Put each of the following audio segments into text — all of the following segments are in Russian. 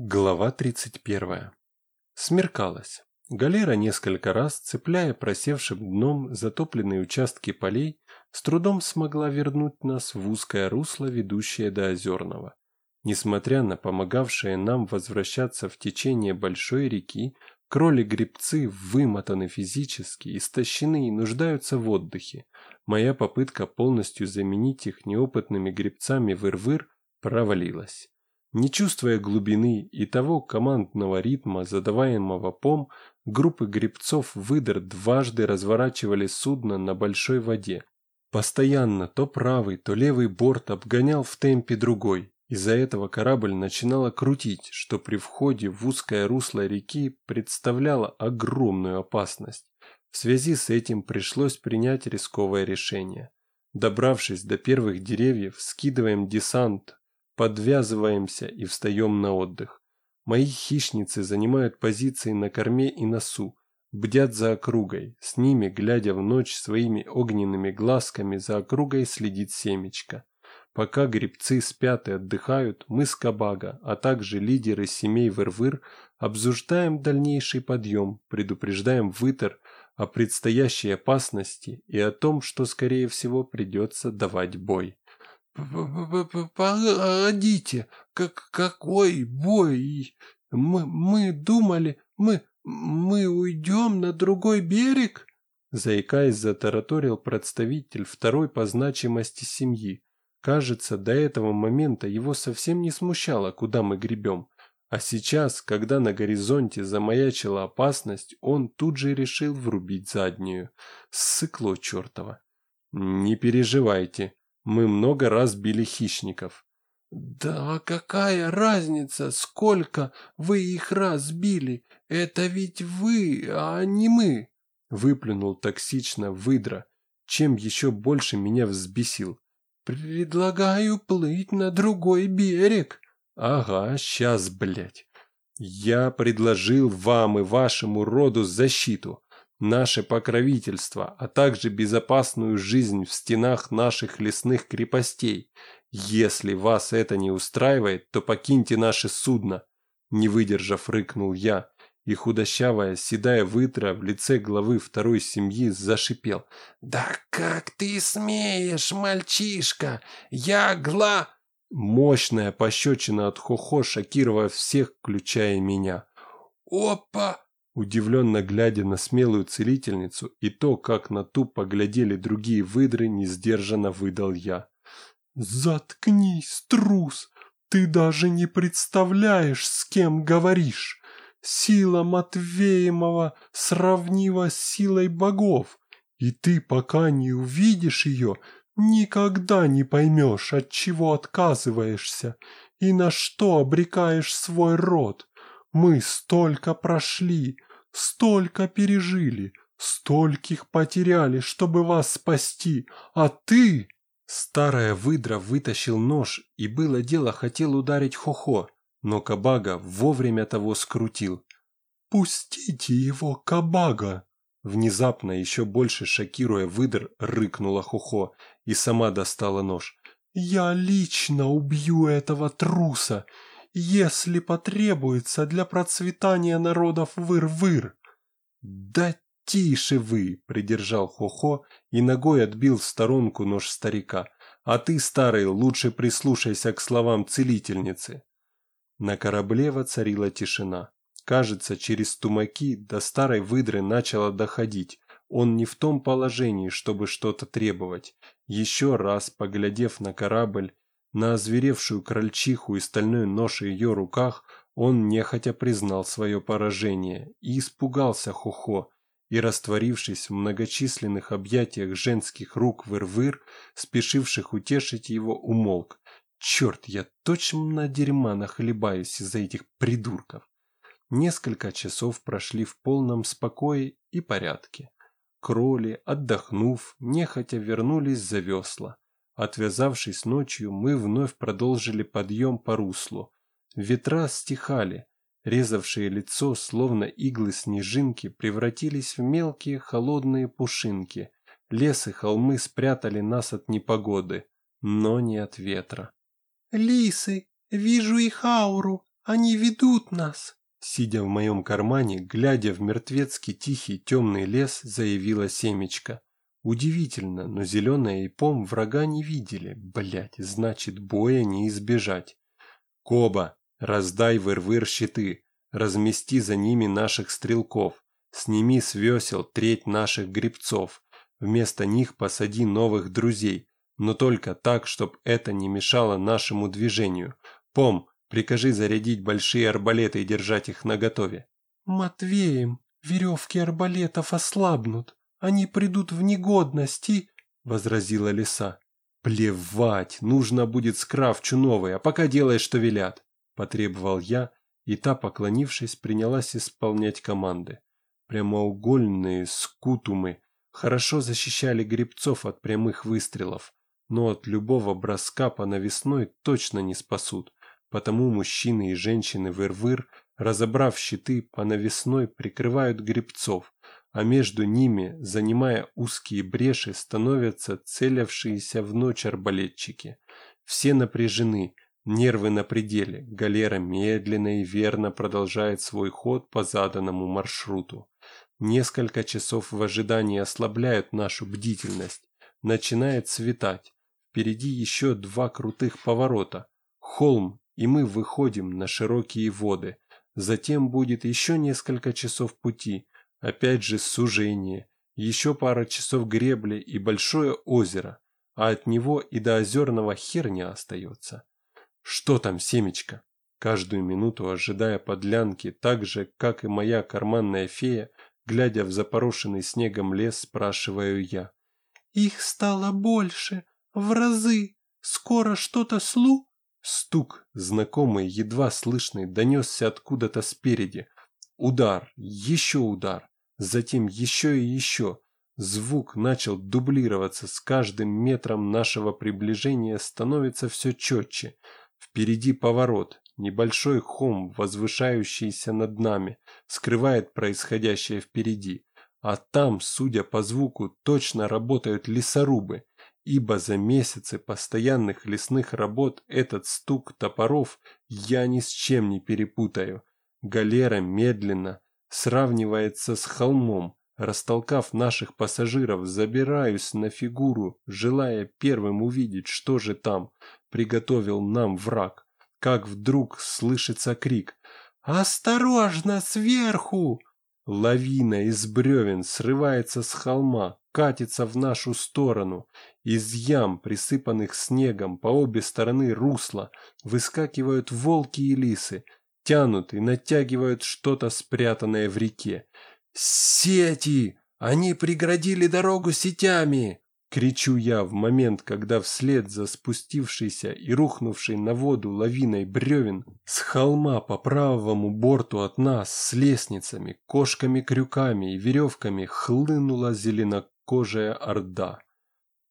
Глава 31. Смеркалось. Галера несколько раз, цепляя просевшим дном затопленные участки полей, с трудом смогла вернуть нас в узкое русло, ведущее до Озерного. Несмотря на помогавшее нам возвращаться в течение большой реки, кроли-гребцы вымотаны физически, истощены и нуждаются в отдыхе. Моя попытка полностью заменить их неопытными гребцами выр-выр провалилась. Не чувствуя глубины и того командного ритма, задаваемого пом, группы гребцов выдр дважды разворачивали судно на большой воде. Постоянно то правый, то левый борт обгонял в темпе другой. Из-за этого корабль начинало крутить, что при входе в узкое русло реки представляло огромную опасность. В связи с этим пришлось принять рисковое решение. Добравшись до первых деревьев, скидываем десант подвязываемся и встаем на отдых. Мои хищницы занимают позиции на корме и носу, бдят за округой, с ними, глядя в ночь своими огненными глазками, за округой следит семечко. Пока грибцы спят и отдыхают, мы с Кабага, а также лидеры семей Вырвыр, обсуждаем дальнейший подъем, предупреждаем Вытер о предстоящей опасности и о том, что, скорее всего, придется давать бой. «Погодите, как какой бой? Мы, мы думали, мы, мы уйдем на другой берег?» Заикаясь, затараторил представитель второй по значимости семьи. Кажется, до этого момента его совсем не смущало, куда мы гребем. А сейчас, когда на горизонте замаячила опасность, он тут же решил врубить заднюю. Ссыкло чертово. «Не переживайте», мы много раз били хищников. «Да какая разница, сколько вы их разбили? Это ведь вы, а не мы!» Выплюнул токсично выдра, чем еще больше меня взбесил. «Предлагаю плыть на другой берег». «Ага, сейчас, блядь. Я предложил вам и вашему роду защиту наше покровительство, а также безопасную жизнь в стенах наших лесных крепостей. Если вас это не устраивает, то покиньте наше судно. Не выдержав, рыкнул я, и худощавая, седая вытра в лице главы второй семьи зашипел. «Да как ты смеешь, мальчишка! Я гла...» Мощная пощечина от Хохо, шокировав всех, включая меня. «Опа!» Удивленно глядя на смелую целительницу и то, как на ту поглядели другие выдры, несдержанно выдал я. «Заткнись, трус! Ты даже не представляешь, с кем говоришь! Сила Матвеемова сравнива с силой богов, и ты, пока не увидишь ее, никогда не поймешь, от чего отказываешься и на что обрекаешь свой род. Мы столько прошли, Столько пережили, стольких потеряли, чтобы вас спасти, а ты...» Старая выдра вытащил нож и было дело хотел ударить Хохо, но Кабага вовремя того скрутил. «Пустите его, Кабага!» Внезапно, еще больше шокируя выдр, рыкнула Хохо и сама достала нож. «Я лично убью этого труса если потребуется для процветания народов выр-выр. Да тише вы, придержал Хохо и ногой отбил в сторонку нож старика. А ты, старый, лучше прислушайся к словам целительницы. На корабле воцарила тишина. Кажется, через тумаки до старой выдры начало доходить. Он не в том положении, чтобы что-то требовать. Еще раз, поглядев на корабль, на озверевшую крольчиху и стальной нож в ее руках он нехотя признал свое поражение и испугался Хохо, и, растворившись в многочисленных объятиях женских рук выр-выр, спешивших утешить его, умолк. Черт, я точно дерьма нахлебаюсь из-за этих придурков. Несколько часов прошли в полном спокое и порядке. Кроли, отдохнув, нехотя вернулись за весла. Отвязавшись ночью, мы вновь продолжили подъем по руслу. Ветра стихали, резавшие лицо, словно иглы снежинки, превратились в мелкие холодные пушинки. Лес и холмы спрятали нас от непогоды, но не от ветра. «Лисы, вижу их ауру, Они ведут нас!» Сидя в моем кармане, глядя в мертвецкий тихий темный лес, заявила семечка. Удивительно, но зеленая и пом врага не видели. Блять, значит, боя не избежать. Коба, раздай выр-выр щиты, размести за ними наших стрелков, сними с весел треть наших грибцов, вместо них посади новых друзей, но только так, чтоб это не мешало нашему движению. Пом, прикажи зарядить большие арбалеты и держать их наготове. «Матвеем, веревки арбалетов ослабнут, они придут в негодность и...» — возразила лиса. «Плевать, нужно будет скрафчу новый, а пока делай, что велят», — потребовал я, и та, поклонившись, принялась исполнять команды. Прямоугольные скутумы хорошо защищали грибцов от прямых выстрелов, но от любого броска по навесной точно не спасут, потому мужчины и женщины выр-выр, разобрав щиты, по навесной прикрывают грибцов, а между ними, занимая узкие бреши, становятся целявшиеся в ночь арбалетчики. Все напряжены, нервы на пределе, галера медленно и верно продолжает свой ход по заданному маршруту. Несколько часов в ожидании ослабляют нашу бдительность. Начинает светать. Впереди еще два крутых поворота. Холм, и мы выходим на широкие воды. Затем будет еще несколько часов пути, Опять же сужение, еще пара часов гребли и большое озеро, а от него и до озерного хер не остается. Что там, семечка? Каждую минуту ожидая подлянки, так же, как и моя карманная фея, глядя в запорошенный снегом лес, спрашиваю я. «Их стало больше, в разы. Скоро что-то слу?» Стук, знакомый, едва слышный, донесся откуда-то спереди. Удар, еще удар, затем еще и еще. Звук начал дублироваться с каждым метром нашего приближения, становится все четче. Впереди поворот, небольшой холм, возвышающийся над нами, скрывает происходящее впереди. А там, судя по звуку, точно работают лесорубы, ибо за месяцы постоянных лесных работ этот стук топоров я ни с чем не перепутаю. Галера медленно сравнивается с холмом. Растолкав наших пассажиров, забираюсь на фигуру, желая первым увидеть, что же там приготовил нам враг. Как вдруг слышится крик «Осторожно, сверху!» Лавина из бревен срывается с холма, катится в нашу сторону. Из ям, присыпанных снегом по обе стороны русла, выскакивают волки и лисы, тянут и натягивают что-то спрятанное в реке. «Сети! Они преградили дорогу сетями!» Кричу я в момент, когда вслед за спустившейся и рухнувшей на воду лавиной бревен с холма по правому борту от нас с лестницами, кошками-крюками и веревками хлынула зеленокожая орда.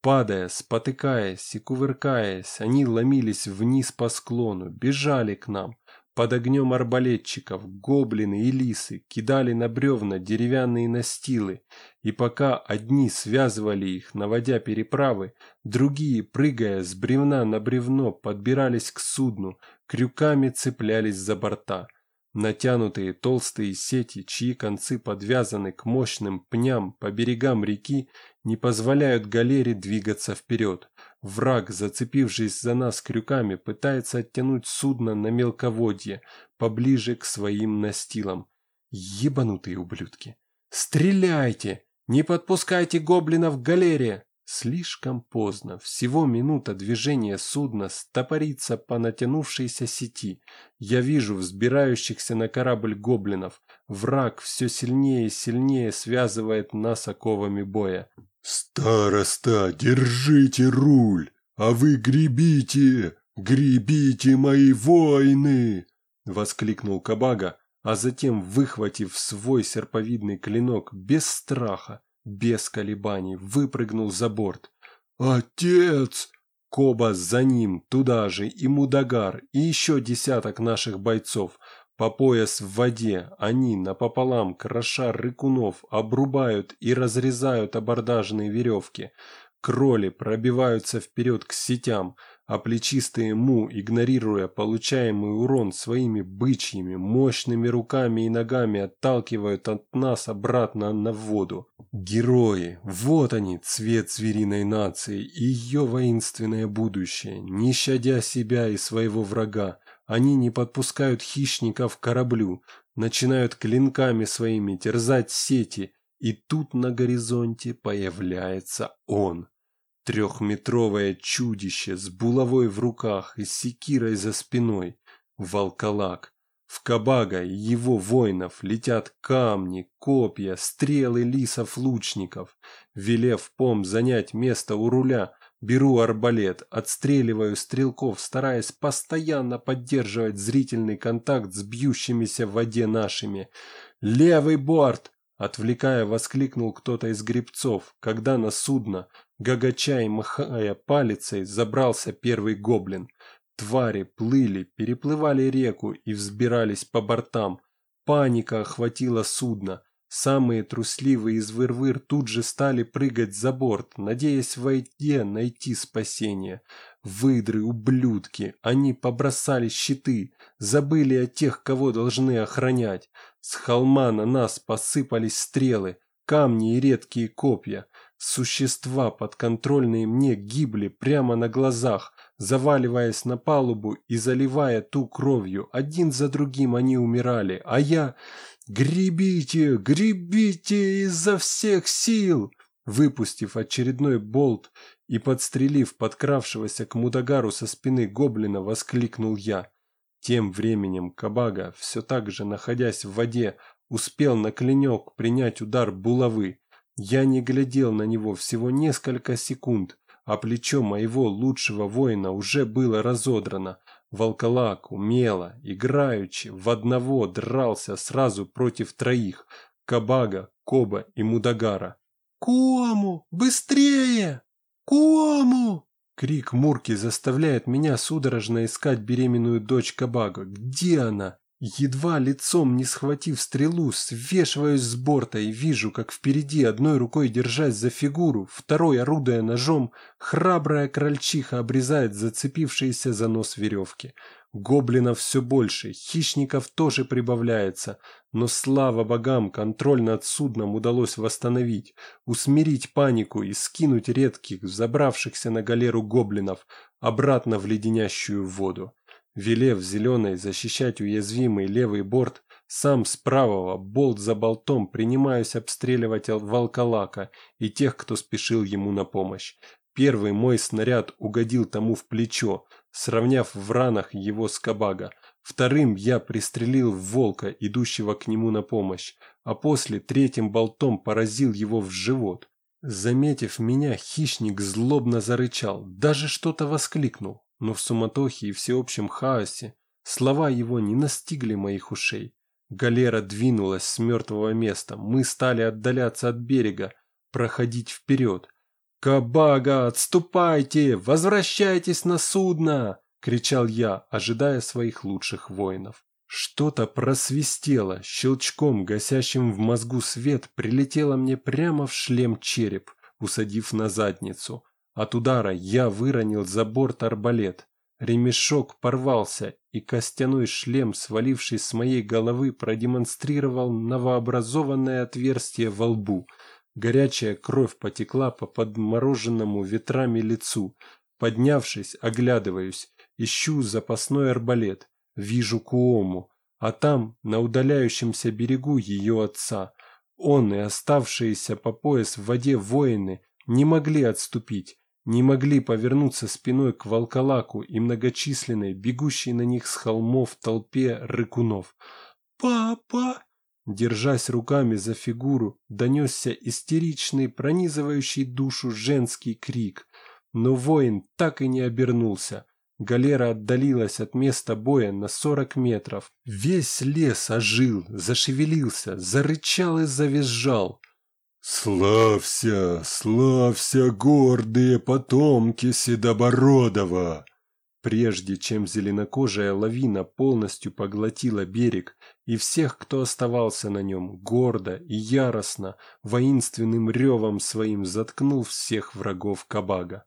Падая, спотыкаясь и кувыркаясь, они ломились вниз по склону, бежали к нам, под огнем арбалетчиков гоблины и лисы кидали на бревна деревянные настилы, и пока одни связывали их, наводя переправы, другие, прыгая с бревна на бревно, подбирались к судну, крюками цеплялись за борта. Натянутые толстые сети, чьи концы подвязаны к мощным пням по берегам реки, не позволяют галере двигаться вперед. Враг, зацепившись за нас крюками, пытается оттянуть судно на мелководье, поближе к своим настилам. Ебанутые ублюдки! Стреляйте! Не подпускайте гоблинов к галере! Слишком поздно, всего минута движения судна стопорится по натянувшейся сети. Я вижу взбирающихся на корабль гоблинов. Враг все сильнее и сильнее связывает нас оковами боя. «Староста, держите руль, а вы гребите, гребите мои воины!» Воскликнул Кабага, а затем, выхватив свой серповидный клинок без страха, без колебаний, выпрыгнул за борт. «Отец!» Коба за ним, туда же, и Мудагар, и еще десяток наших бойцов – по пояс в воде они напополам кроша рыкунов обрубают и разрезают абордажные веревки. Кроли пробиваются вперед к сетям, а плечистые му, игнорируя получаемый урон своими бычьими, мощными руками и ногами отталкивают от нас обратно на воду. Герои, вот они, цвет звериной нации и ее воинственное будущее, не щадя себя и своего врага, они не подпускают хищников к кораблю, начинают клинками своими терзать сети, и тут на горизонте появляется он. Трехметровое чудище с булавой в руках и секирой за спиной. Волколак. В Кабага и его воинов летят камни, копья, стрелы лисов-лучников. Велев пом занять место у руля, беру арбалет, отстреливаю стрелков, стараясь постоянно поддерживать зрительный контакт с бьющимися в воде нашими. «Левый борт!» Отвлекая, воскликнул кто-то из гребцов, когда на судно, гагача и махая палицей, забрался первый гоблин. Твари плыли, переплывали реку и взбирались по бортам. Паника охватила судно. Самые трусливые из выр-выр тут же стали прыгать за борт, надеясь в найти спасение. Выдры, ублюдки, они побросали щиты, забыли о тех, кого должны охранять. С холма на нас посыпались стрелы, камни и редкие копья. Существа, подконтрольные мне, гибли прямо на глазах, заваливаясь на палубу и заливая ту кровью. Один за другим они умирали, а я... «Гребите, гребите изо всех сил!» Выпустив очередной болт и подстрелив подкравшегося к Мудагару со спины гоблина, воскликнул я. Тем временем Кабага, все так же находясь в воде, успел на клинек принять удар булавы. Я не глядел на него всего несколько секунд, а плечо моего лучшего воина уже было разодрано. Волколак умело, играючи, в одного дрался сразу против троих – Кабага, Коба и Мудагара. «Кому? Быстрее! Кому?» Крик Мурки заставляет меня судорожно искать беременную дочь Кабага. Где она? Едва лицом не схватив стрелу, свешиваюсь с борта и вижу, как впереди, одной рукой держась за фигуру, второй, орудуя ножом, храбрая крольчиха обрезает зацепившиеся за нос веревки. Гоблинов все больше, хищников тоже прибавляется, но слава богам, контроль над судном удалось восстановить, усмирить панику и скинуть редких, забравшихся на галеру гоблинов, обратно в леденящую воду. Велев зеленой защищать уязвимый левый борт, сам с правого, болт за болтом, принимаюсь обстреливать волколака и тех, кто спешил ему на помощь. Первый мой снаряд угодил тому в плечо, сравняв в ранах его с. Вторым я пристрелил волка, идущего к нему на помощь, а после третьим болтом поразил его в живот. Заметив меня, хищник злобно зарычал, даже что-то воскликнул. Но в суматохе и всеобщем хаосе слова его не настигли моих ушей. Галера двинулась с мертвого места, мы стали отдаляться от берега, проходить вперед. «Кабага, отступайте! Возвращайтесь на судно!» — кричал я, ожидая своих лучших воинов. Что-то просвистело, щелчком, гасящим в мозгу свет, прилетело мне прямо в шлем череп, усадив на задницу. От удара я выронил за борт арбалет. Ремешок порвался, и костяной шлем, свалившись с моей головы, продемонстрировал новообразованное отверстие во лбу. Горячая кровь потекла по подмороженному ветрами лицу. Поднявшись, оглядываюсь, ищу запасной арбалет. Вижу Куому, а там, на удаляющемся берегу ее отца. Он и оставшиеся по пояс в воде воины не могли отступить не могли повернуться спиной к волколаку и многочисленной, бегущей на них с холмов толпе рыкунов. «Папа!» Держась руками за фигуру, донесся истеричный, пронизывающий душу женский крик. Но воин так и не обернулся. Галера отдалилась от места боя на сорок метров. Весь лес ожил, зашевелился, зарычал и завизжал. «Славься, славься, гордые потомки Седобородова!» Прежде чем зеленокожая лавина полностью поглотила берег и всех, кто оставался на нем, гордо и яростно, воинственным ревом своим заткнул всех врагов Кабага.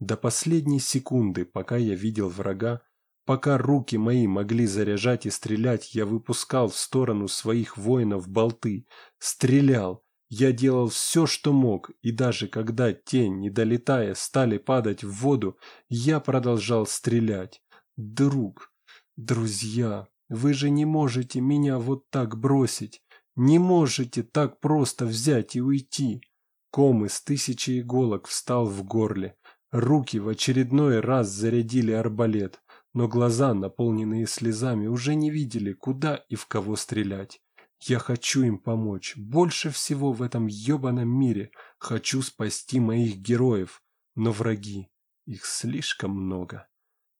До последней секунды, пока я видел врага, пока руки мои могли заряжать и стрелять, я выпускал в сторону своих воинов болты, стрелял, я делал все, что мог, и даже когда те, не долетая, стали падать в воду, я продолжал стрелять. Друг, друзья, вы же не можете меня вот так бросить, не можете так просто взять и уйти. Ком из тысячи иголок встал в горле, руки в очередной раз зарядили арбалет, но глаза, наполненные слезами, уже не видели, куда и в кого стрелять. Я хочу им помочь. Больше всего в этом ебаном мире. Хочу спасти моих героев. Но враги. Их слишком много.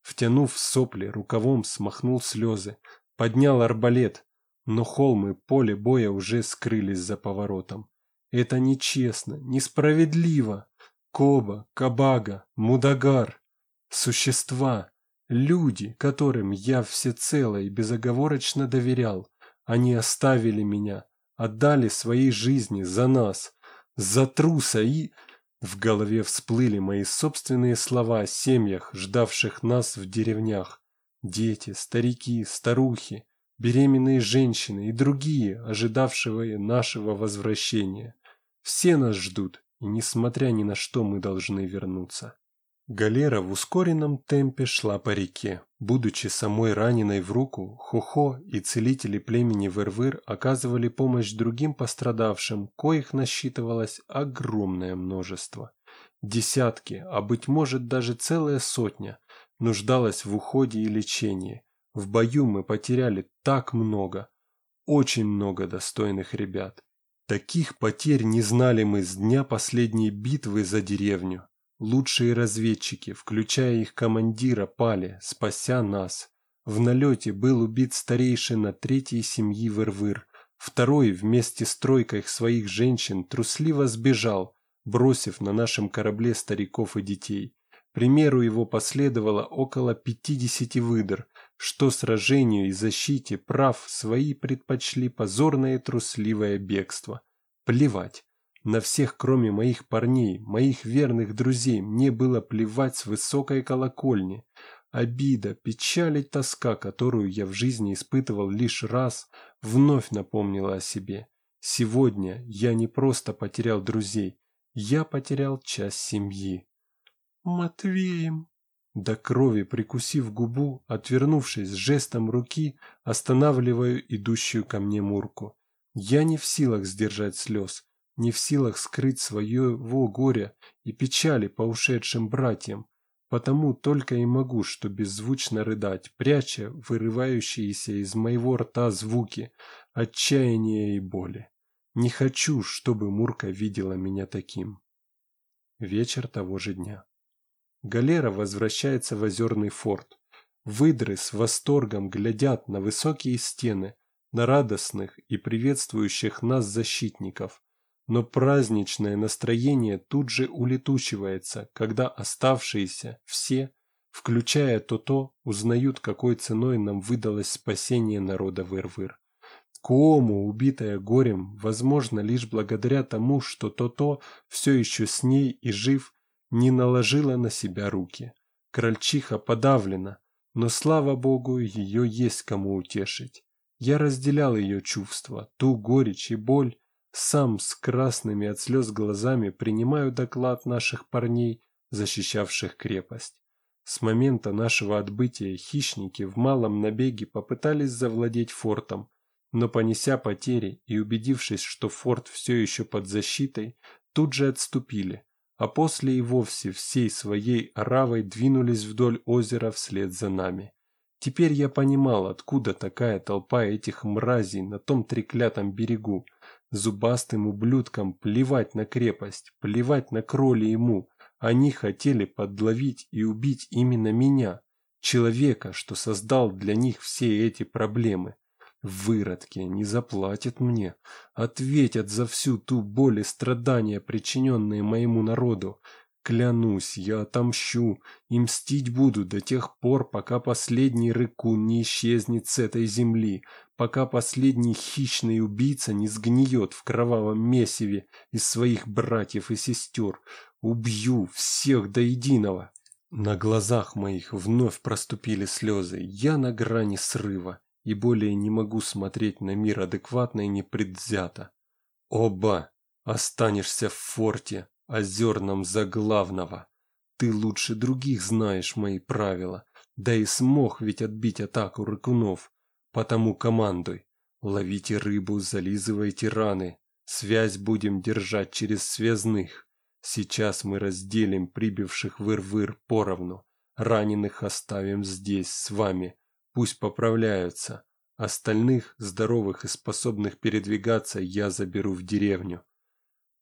Втянув сопли, рукавом смахнул слезы. Поднял арбалет. Но холмы поле боя уже скрылись за поворотом. Это нечестно, несправедливо. Коба, Кабага, Мудагар. Существа. Люди, которым я всецело и безоговорочно доверял. Они оставили меня, отдали своей жизни за нас, за труса и... В голове всплыли мои собственные слова о семьях, ждавших нас в деревнях. Дети, старики, старухи, беременные женщины и другие, ожидавшие нашего возвращения. Все нас ждут, и несмотря ни на что мы должны вернуться. Галера в ускоренном темпе шла по реке. Будучи самой раненой в руку, Хохо и целители племени Вервыр оказывали помощь другим пострадавшим, коих насчитывалось огромное множество. Десятки, а быть может даже целая сотня, нуждалась в уходе и лечении. В бою мы потеряли так много, очень много достойных ребят. Таких потерь не знали мы с дня последней битвы за деревню. Лучшие разведчики, включая их командира, пали, спася нас. В налете был убит старейшина третьей семьи Вырвыр. Второй вместе с тройкой своих женщин трусливо сбежал, бросив на нашем корабле стариков и детей. Примеру его последовало около 50 выдр, что сражению и защите прав свои предпочли позорное трусливое бегство. Плевать. На всех, кроме моих парней, моих верных друзей, мне было плевать с высокой колокольни. Обида, печаль и тоска, которую я в жизни испытывал лишь раз, вновь напомнила о себе. Сегодня я не просто потерял друзей, я потерял часть семьи. «Матвеем!» До крови прикусив губу, отвернувшись жестом руки, останавливаю идущую ко мне Мурку. Я не в силах сдержать слез не в силах скрыть своего горя и печали по ушедшим братьям, потому только и могу что беззвучно рыдать, пряча вырывающиеся из моего рта звуки отчаяния и боли. Не хочу, чтобы Мурка видела меня таким. Вечер того же дня. Галера возвращается в озерный форт. Выдры с восторгом глядят на высокие стены, на радостных и приветствующих нас защитников, но праздничное настроение тут же улетучивается, когда оставшиеся все, включая То-То, узнают, какой ценой нам выдалось спасение народа Вырвыр. Кому, убитая горем, возможно лишь благодаря тому, что То-То все еще с ней и жив, не наложила на себя руки. Крольчиха подавлена, но, слава богу, ее есть кому утешить. Я разделял ее чувства, ту горечь и боль, сам с красными от слез глазами принимаю доклад наших парней, защищавших крепость. С момента нашего отбытия хищники в малом набеге попытались завладеть фортом, но понеся потери и убедившись, что форт все еще под защитой, тут же отступили, а после и вовсе всей своей оравой двинулись вдоль озера вслед за нами. Теперь я понимал, откуда такая толпа этих мразей на том треклятом берегу, Зубастым ублюдкам плевать на крепость, плевать на кроли ему. Они хотели подловить и убить именно меня, человека, что создал для них все эти проблемы. Выродки не заплатят мне, ответят за всю ту боль и страдания, причиненные моему народу. Клянусь, я отомщу и мстить буду до тех пор, пока последний рыкун не исчезнет с этой земли, пока последний хищный убийца не сгниет в кровавом месиве из своих братьев и сестер. Убью всех до единого. На глазах моих вновь проступили слезы. Я на грани срыва и более не могу смотреть на мир адекватно и непредвзято. Оба, останешься в форте, озерном за главного. Ты лучше других знаешь мои правила, да и смог ведь отбить атаку рыкунов. Потому командуй. Ловите рыбу, зализывайте раны. Связь будем держать через связных. Сейчас мы разделим прибивших выр-выр поровну. Раненых оставим здесь с вами. Пусть поправляются. Остальных, здоровых и способных передвигаться, я заберу в деревню.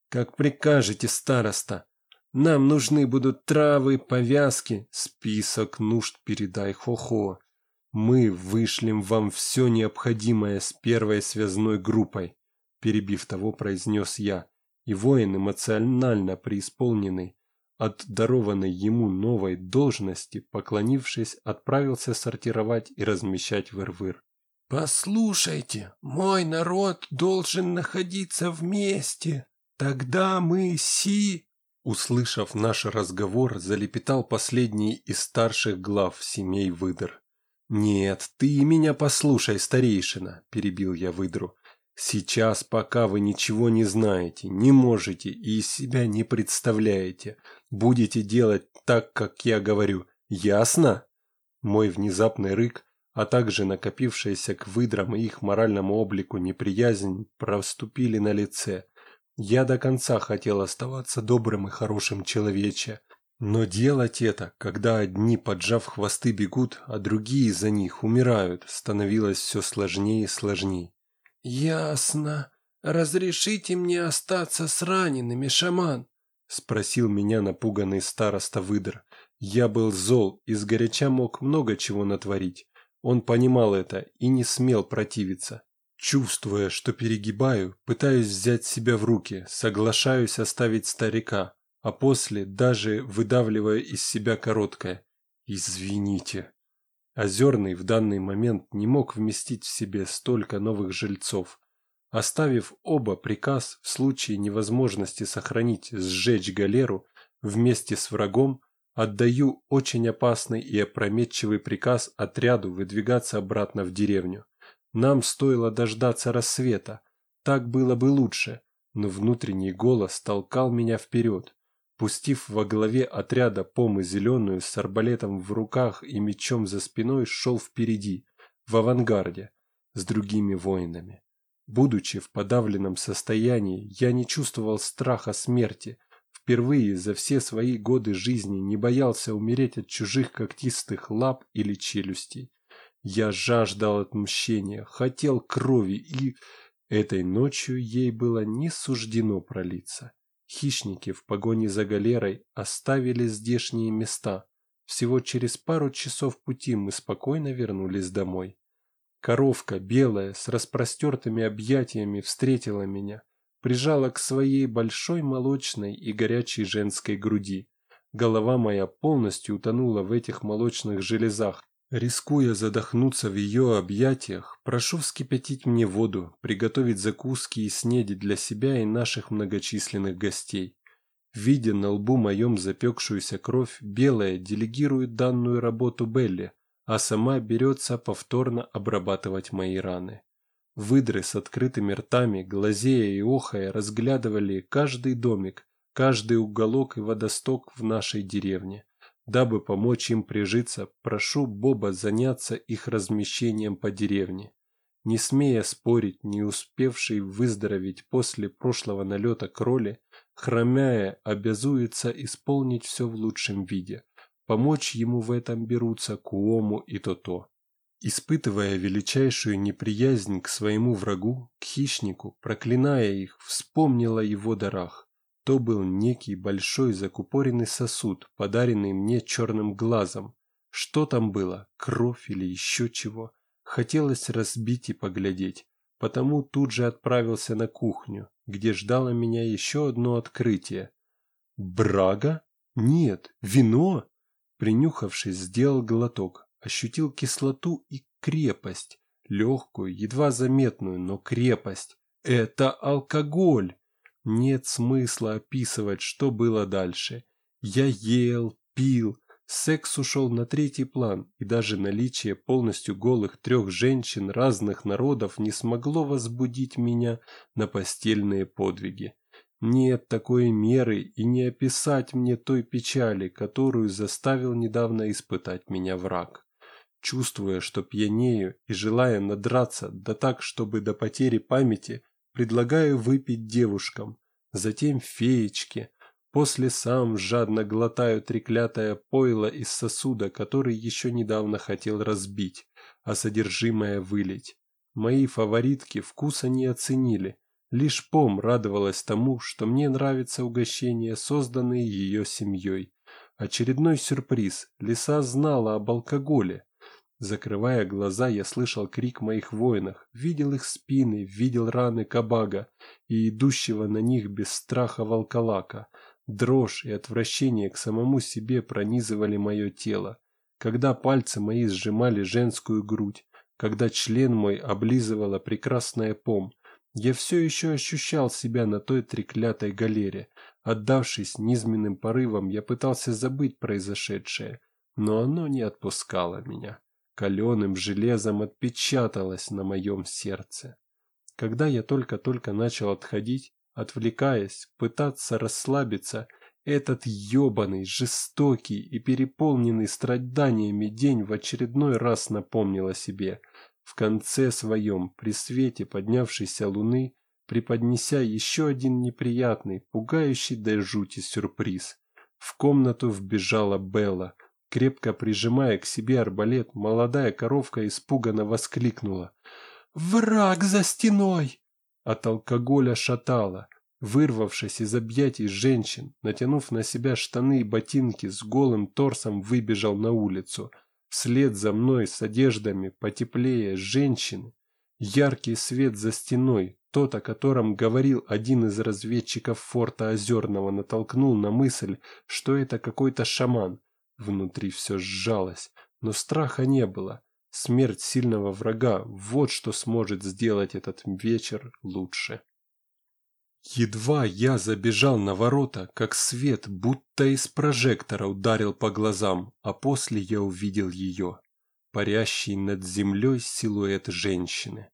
Как прикажете, староста. Нам нужны будут травы, повязки. Список нужд передай Хохо. Мы вышлем вам все необходимое с первой связной группой. Перебив того, произнес я. И воин, эмоционально преисполненный, от дарованной ему новой должности, поклонившись, отправился сортировать и размещать выр-выр. «Послушайте, мой народ должен находиться вместе. Тогда мы си...» Услышав наш разговор, залепетал последний из старших глав семей выдр. «Нет, ты меня послушай, старейшина», – перебил я выдру. «Сейчас, пока вы ничего не знаете, не можете и из себя не представляете, будете делать так, как я говорю. Ясно?» Мой внезапный рык а также накопившаяся к выдрам и их моральному облику неприязнь проступили на лице. Я до конца хотел оставаться добрым и хорошим человече, но делать это, когда одни, поджав хвосты, бегут, а другие за них умирают, становилось все сложнее и сложнее. «Ясно. Разрешите мне остаться с ранеными, шаман?» – спросил меня напуганный староста выдр. Я был зол и сгоряча мог много чего натворить. Он понимал это и не смел противиться. Чувствуя, что перегибаю, пытаюсь взять себя в руки, соглашаюсь оставить старика, а после даже выдавливая из себя короткое «Извините». Озерный в данный момент не мог вместить в себе столько новых жильцов. Оставив оба приказ в случае невозможности сохранить сжечь галеру вместе с врагом, Отдаю очень опасный и опрометчивый приказ отряду выдвигаться обратно в деревню. Нам стоило дождаться рассвета. Так было бы лучше, но внутренний голос толкал меня вперед. Пустив во главе отряда помы зеленую с арбалетом в руках и мечом за спиной, шел впереди, в авангарде, с другими воинами. Будучи в подавленном состоянии, я не чувствовал страха смерти, Впервые за все свои годы жизни не боялся умереть от чужих когтистых лап или челюстей. Я жаждал отмщения, хотел крови и... Этой ночью ей было не суждено пролиться. Хищники в погоне за галерой оставили здешние места. Всего через пару часов пути мы спокойно вернулись домой. Коровка, белая, с распростертыми объятиями, встретила меня прижала к своей большой молочной и горячей женской груди. Голова моя полностью утонула в этих молочных железах. Рискуя задохнуться в ее объятиях, прошу вскипятить мне воду, приготовить закуски и снеди для себя и наших многочисленных гостей. Видя на лбу моем запекшуюся кровь, белая делегирует данную работу Белли, а сама берется повторно обрабатывать мои раны. Выдры с открытыми ртами, глазея и охая, разглядывали каждый домик, каждый уголок и водосток в нашей деревне. Дабы помочь им прижиться, прошу Боба заняться их размещением по деревне. Не смея спорить, не успевший выздороветь после прошлого налета кроли, хромяя, обязуется исполнить все в лучшем виде. Помочь ему в этом берутся Куому и Тото. Испытывая величайшую неприязнь к своему врагу, к хищнику, проклиная их, вспомнила его дарах. То был некий большой закупоренный сосуд, подаренный мне черным глазом. Что там было, кровь или еще чего? Хотелось разбить и поглядеть, потому тут же отправился на кухню, где ждало меня еще одно открытие. Брага? Нет, вино? Принюхавшись, сделал глоток, ощутил кислоту и крепость. Легкую, едва заметную, но крепость. Это алкоголь. Нет смысла описывать, что было дальше. Я ел, пил, секс ушел на третий план, и даже наличие полностью голых трех женщин разных народов не смогло возбудить меня на постельные подвиги. Нет такой меры и не описать мне той печали, которую заставил недавно испытать меня враг. Чувствуя, что пьянею и желая надраться, да так, чтобы до потери памяти, предлагаю выпить девушкам, затем феечке, после сам жадно глотаю треклятое пойло из сосуда, который еще недавно хотел разбить, а содержимое вылить. Мои фаворитки вкуса не оценили, лишь Пом радовалась тому, что мне нравится угощение, созданное ее семьей. Очередной сюрприз, лиса знала об алкоголе, Закрывая глаза, я слышал крик моих воинов, видел их спины, видел раны Кабага и идущего на них без страха волколака. Дрожь и отвращение к самому себе пронизывали мое тело. Когда пальцы мои сжимали женскую грудь, когда член мой облизывала прекрасная пом, я все еще ощущал себя на той треклятой галере. Отдавшись низменным порывам, я пытался забыть произошедшее, но оно не отпускало меня каленым железом отпечаталось на моем сердце. Когда я только-только начал отходить, отвлекаясь, пытаться расслабиться, этот ёбаный, жестокий и переполненный страданиями день в очередной раз напомнил о себе. В конце своем, при свете поднявшейся луны, преподнеся еще один неприятный, пугающий до жути сюрприз. В комнату вбежала Белла, Крепко прижимая к себе арбалет, молодая коровка испуганно воскликнула. «Враг за стеной!» От алкоголя шатала. Вырвавшись из объятий женщин, натянув на себя штаны и ботинки, с голым торсом выбежал на улицу. Вслед за мной с одеждами потеплее женщины. Яркий свет за стеной, тот, о котором говорил один из разведчиков форта Озерного, натолкнул на мысль, что это какой-то шаман. Внутри все сжалось, но страха не было. Смерть сильного врага – вот что сможет сделать этот вечер лучше. Едва я забежал на ворота, как свет, будто из прожектора ударил по глазам, а после я увидел ее. Парящий над землей силуэт женщины.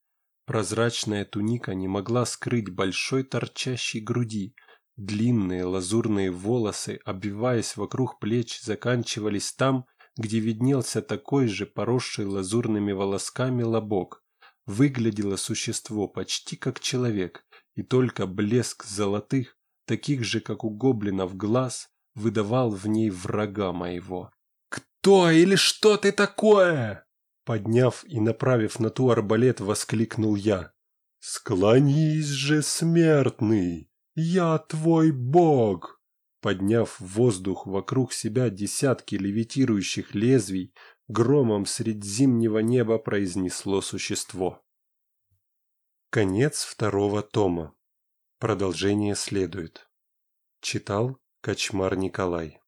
Прозрачная туника не могла скрыть большой торчащей груди, Длинные лазурные волосы, обвиваясь вокруг плеч, заканчивались там, где виднелся такой же поросший лазурными волосками лобок. Выглядело существо почти как человек, и только блеск золотых, таких же, как у гоблинов, глаз, выдавал в ней врага моего. «Кто или что ты такое?» Подняв и направив на ту арбалет, воскликнул я. «Склонись же, смертный!» «Я твой бог!» Подняв в воздух вокруг себя десятки левитирующих лезвий, громом средь зимнего неба произнесло существо. Конец второго тома. Продолжение следует. Читал Кочмар Николай.